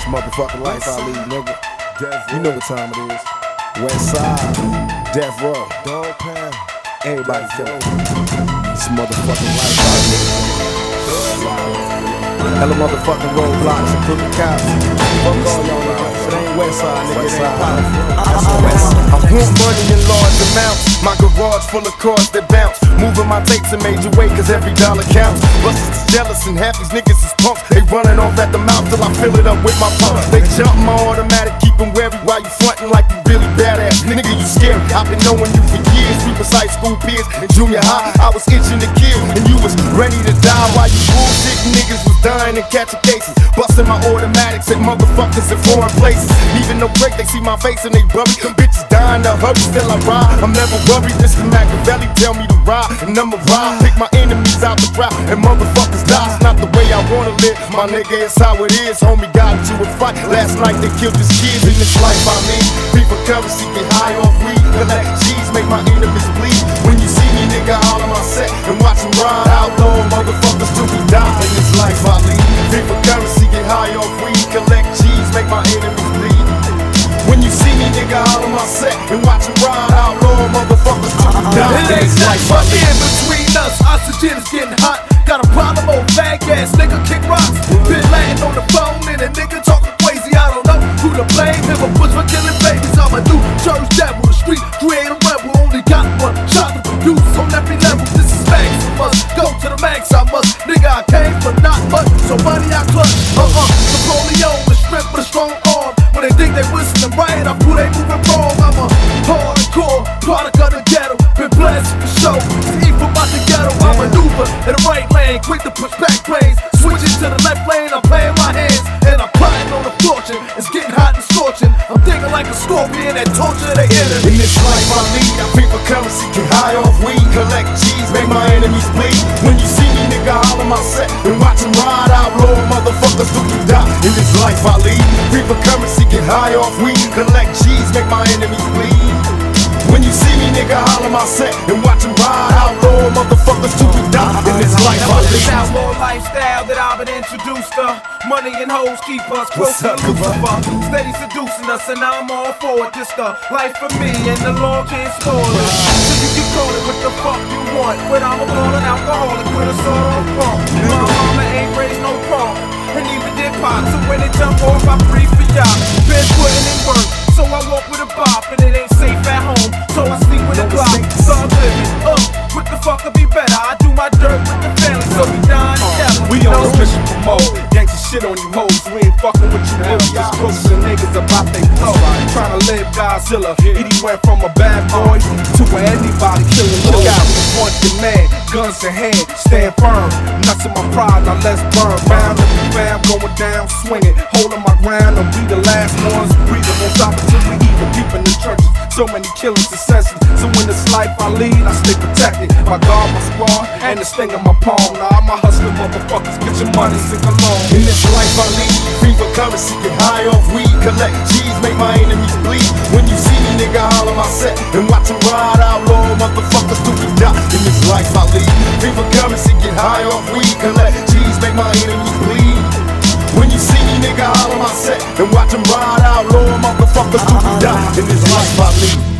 It's motherfucking life I lead, nigga. You know what time it is. West side, Death Row, Dog Pound, everybody feel it. It's motherfucking life I lead. Hella motherfucking roadblocks crooked cops. Fuck all y'all. It ain't West nigga. It ain't pop. I want money in large amounts. My garage full of cars that bounce. Moving my tapes a major way, cause every dollar counts. Busters is jealous and half these niggas is punks. They running off at the mouth till I fill it up with my pump. They jump my automatic, keep them wary while you frontin' like you really badass. Nigga, you scary. I've been knowing you for years. We was high school peers in junior high. I was itching to kill, and you was ready to die while you bullshitting niggas was dying and catching cases. Busting my automatics at motherfuckers in foreign places. Even no break, they see my face and they bury. Them bitches dying to hurry, still I ride. I'm never worried. This is Makaveli, tell me to ride, and I'ma ride. Pick my enemies out the crowd, and motherfuckers die. It's not the way I wanna live. My nigga, it's how it is. Homie got into a fight. Last night they killed his kids in this life I lead. People currency get high off weed. Collect and watch them ride. Outlaw motherfuckers till we die It ain't I nothing in between us. Oxygen is getting hot. Got a problem, old fag ass nigga kick rocks. Been laying on the phone and a nigga talking crazy. I don't know who to blame. Or Bush for killing babies. I'm a new church devil, the street creator rebel. Only got one shot to produce on every level. This is max. Must go to the max. I must, nigga. I came for not much, so money I clutch. Uh uh. Napoleon, the strength with a strong arm. When they think they whistling right, I put they moving the enemy. In this life I lead, I people currency, get high off. Weed, collect G's, make my enemies bleed. When you see me, nigga, holler my set and watch them ride. Outlaw motherfuckers till you die. In this life I lead, people currency, get high off. Weed, collect G's, make my enemies bleed. When you see me, nigga, holler my set and watch them ride. Outlaw motherfuckers till you die. In this life I lead. Introduced to Money and hoes keep us close to? Lucifer. Steady seducing us and I'm all for it. This the life for me and the law can't spoil it. So you can call it what the fuck you want But I'm a ballin' alcoholic with a sort of funk My mama ain't raised no punk And even did pop. So when they jump off I breathe for y'all Been putting in work So I walk with a bop shit on you hoes. We ain't fucking with you niggas. Just crooks and niggas about they flow. Tryna live Godzilla. Went from a bad boy to a anybody killing. Look out, one demand, guns in hand, stand firm. Nuts in my pride, now let's burn. Round up the fam, going down, swinging, holding my ground. And we the last ones breathing until we even deep in the trenches. So many killing successes. So in this life I lead, I stay protected. My guard, my squad, and the sting in my palm. Now I'm a hustler, motherfuckers. Get your money, sing along. In this life I lead, free for currency, get high off weed, collect G's, make my enemies bleed. When you see me, nigga, holler my set and watch them ride outlaw motherfuckers till we die. In this life I lead, people currency, get high off weed, collect G's, make my enemies bleed. When you see me, nigga, holler my set and watch them ride outlaw motherfuckers till we die. In this life I lead.